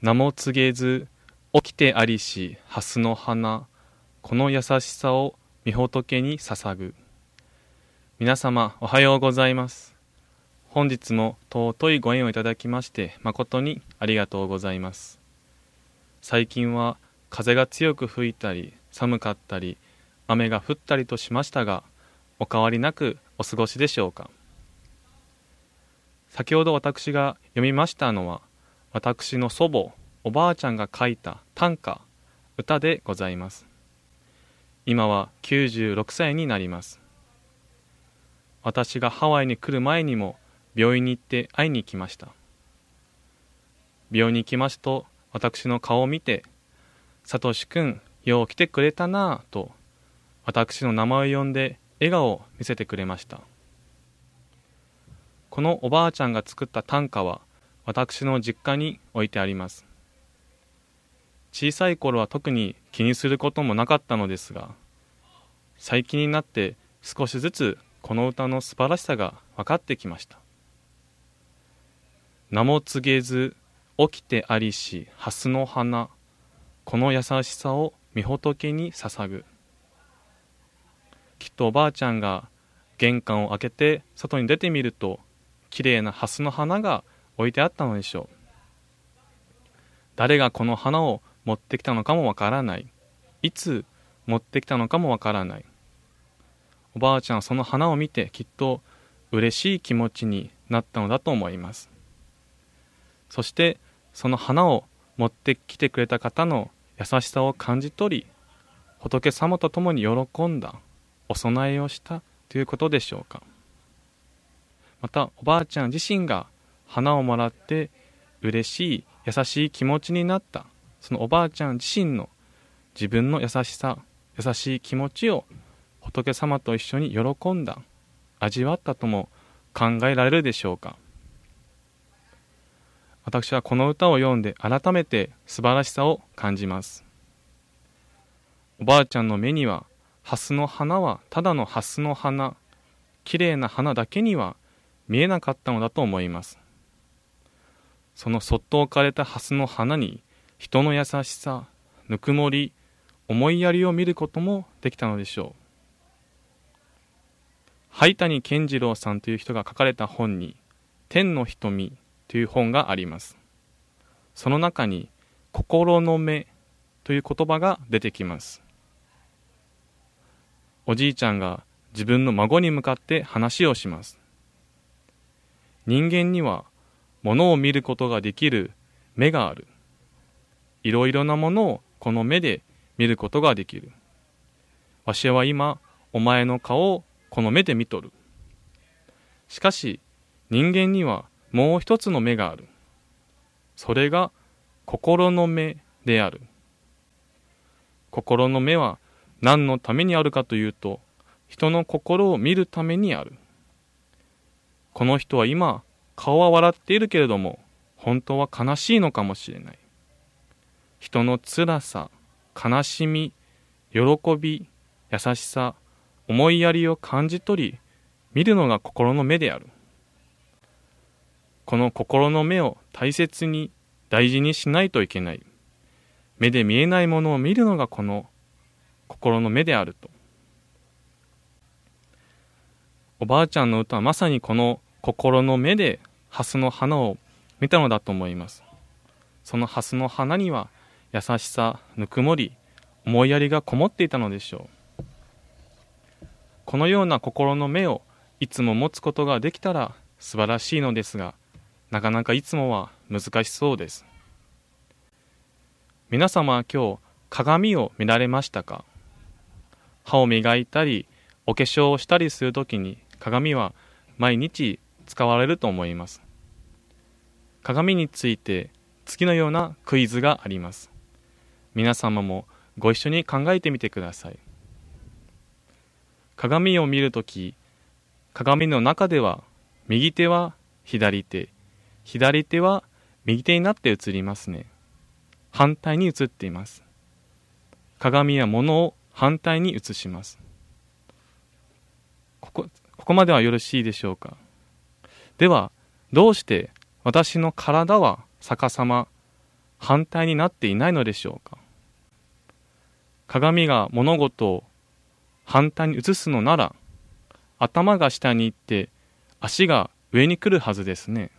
名も告げず起きてありし蓮の花この優しさを御仏に捧ぐ。皆様おはようございます。本日も尊いご縁をいただきまして誠にありがとうございます。最近は風が強く吹いたり寒かったり雨が降ったりとしましたがお変わりなくお過ごしでしょうか。先ほど私が読みましたのは私の祖母おばあちゃんが書いた短歌歌でございます。今は96歳になります。私がハワイに来る前にも病院に行って会いに行きました。病院に行きますと私の顔を見て「さとしくんよう来てくれたな」と私の名前を呼んで笑顔を見せてくれました。このおばあちゃんが作った短歌は私の実家に置いてあります。小さい頃は特に気にすることもなかったのですが最近になって少しずつこの歌の素晴らしさが分かってきました。名も告げず起きてありし蓮の花この優しさを御仏に捧ぐ。きっとおばあちゃんが玄関を開けて外に出てみるときれいな蓮の花が置いてあったのでしょう。誰がこの花を持ってきたのかもわからない。いつ持ってきたのかもわからない。おばあちゃんはその花を見てきっと嬉しい気持ちになったのだと思います。そしてその花を持ってきてくれた方の優しさを感じ取り仏様と共に喜んだお供えをしたということでしょうか。またおばあちゃん自身が花をもらって嬉しい優しい気持ちになった。そのおばあちゃん自身の自分の優しさ優しい気持ちを仏様と一緒に喜んだ。味わったとも考えられるでしょうか。私はこの歌を読んで改めて素晴らしさを感じます。おばあちゃんの目には蓮の花はただの蓮の花。きれいな花だけには見えなかったのだと思います。そのそっと置かれた蓮の花に人の優しさぬくもり思いやりを見ることもできたのでしょう。灰谷健次郎さんという人が書かれた本に「天の瞳」という本があります。その中に「心の目」という言葉が出てきます。おじいちゃんが自分の孫に向かって話をします。人間にはものを見ることができる目がある。いろいろなものをこの目で見ることができる。わしは今、お前の顔をこの目で見とる。しかし、人間にはもう一つの目がある。それが心の目である。心の目は何のためにあるかというと、人の心を見るためにある。この人は今、顔は笑っているけれども本当は悲しいのかもしれない。人の辛さ悲しみ喜び優しさ思いやりを感じ取り見るのが心の目である。この心の目を大切に大事にしないといけない。目で見えないものを見るのがこの心の目であると。おばあちゃんの歌はまさにこの心の目で蓮の花を見たのだと思います。その蓮の花には優しさぬくもり思いやりがこもっていたのでしょう。このような心の目をいつも持つことができたら素晴らしいのですがなかなかいつもは難しそうです。皆様は今日鏡を見られましたか？歯を磨いたりお化粧をしたりするときに鏡は毎日使われると思います。鏡について次のようなクイズがあります。皆様もご一緒に考えてみてください。鏡を見るとき鏡の中では右手は左手左手は右手になって映りますね。反対に映っています。鏡は物を反対に映します。ここここまではよろしいでしょうか？ではどうして私の体は逆さま反対になっていないのでしょうか？鏡が物事を反対に移すのなら頭が下に行って足が上に来るはずですね。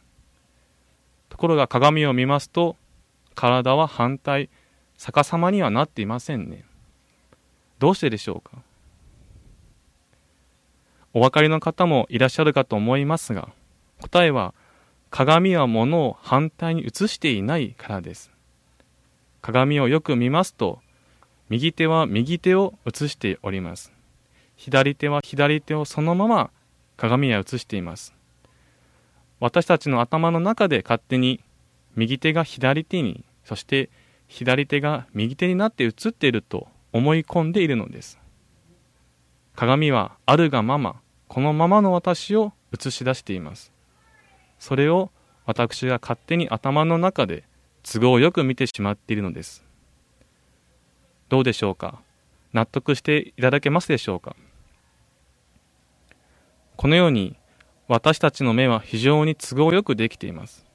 ところが鏡を見ますと体は反対逆さまにはなっていませんね。どうしてでしょうか？お分かりの方もいらっしゃるかと思いますが答えは鏡は物を反対に映していないからです。鏡をよく見ますと右手は右手を映しております。左手は左手をそのまま鏡は映しています。私たちの頭の中で勝手に右手が左手にそして左手が右手になって映っていると思い込んでいるのです。鏡はあるがままこのままの私を映し出しています。それを私が勝手に頭の中で都合よく見てしまっているのです。どうでしょうか？納得していただけますでしょうか？このように私たちの目は非常に都合よくできています。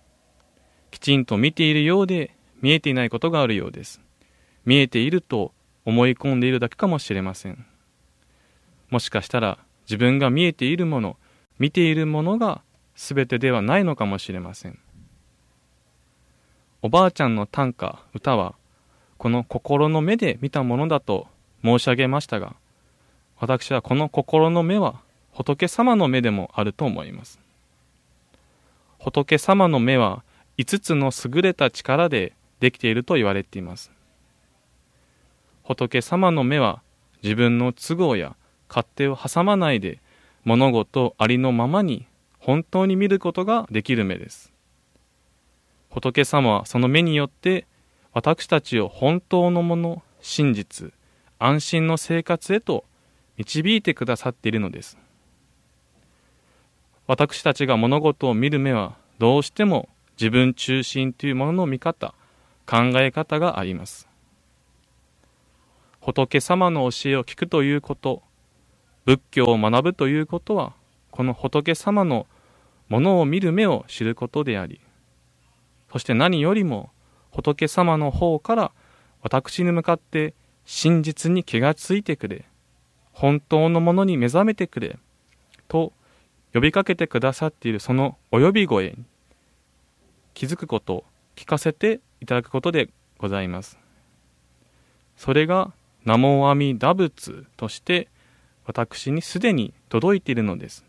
きちんと見ているようで見えていないことがあるようです。見えていると思い込んでいるだけかもしれません。もしかしたら自分が見えているもの見ているものが全てではないのかもしれません。おばあちゃんの短歌歌はこの心の目で見たものだと申し上げましたが私はこの心の目は仏様の目でもあると思います。仏様の目は5つの優れた力でできていると言われています。仏様の目は自分の都合や勝手を挟まないで物事ありのままに本当に見ることができる目です。仏様はその目によって私たちを本当のもの真実安心の生活へと導いてくださっているのです。私たちが物事を見る目はどうしても自分中心というものの見方考え方があります。仏様の教えを聞くということ仏教を学ぶということはこの仏様のものを見る目を知ることでありそして何よりも仏様の方から私に向かって真実に気がついてくれ本当のものに目覚めてくれと呼びかけてくださっているそのお呼び声に気づくこと聞かせていただくことでございます。それが南無阿弥陀仏として私にすでに届いているのです。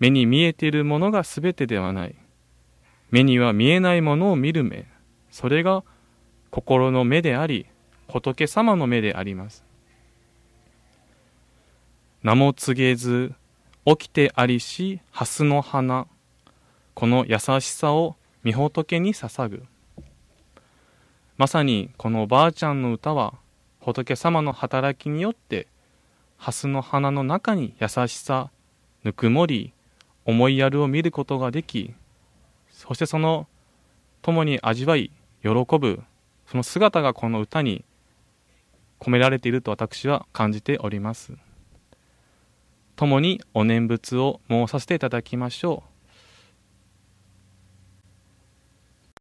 目に見えているものが全てではない。目には見えないものを見る目。それが心の目であり仏様の目であります。名も告げず起きてありし蓮の花。この優しさを御仏に捧ぐ。まさにこのばあちゃんの歌は仏様の働きによって蓮の花の中に優しさぬくもり思いやるを見ることができそしてその共に味わい喜ぶその姿がこの歌に込められていると私は感じております。共にお念仏を申させていただきましょう。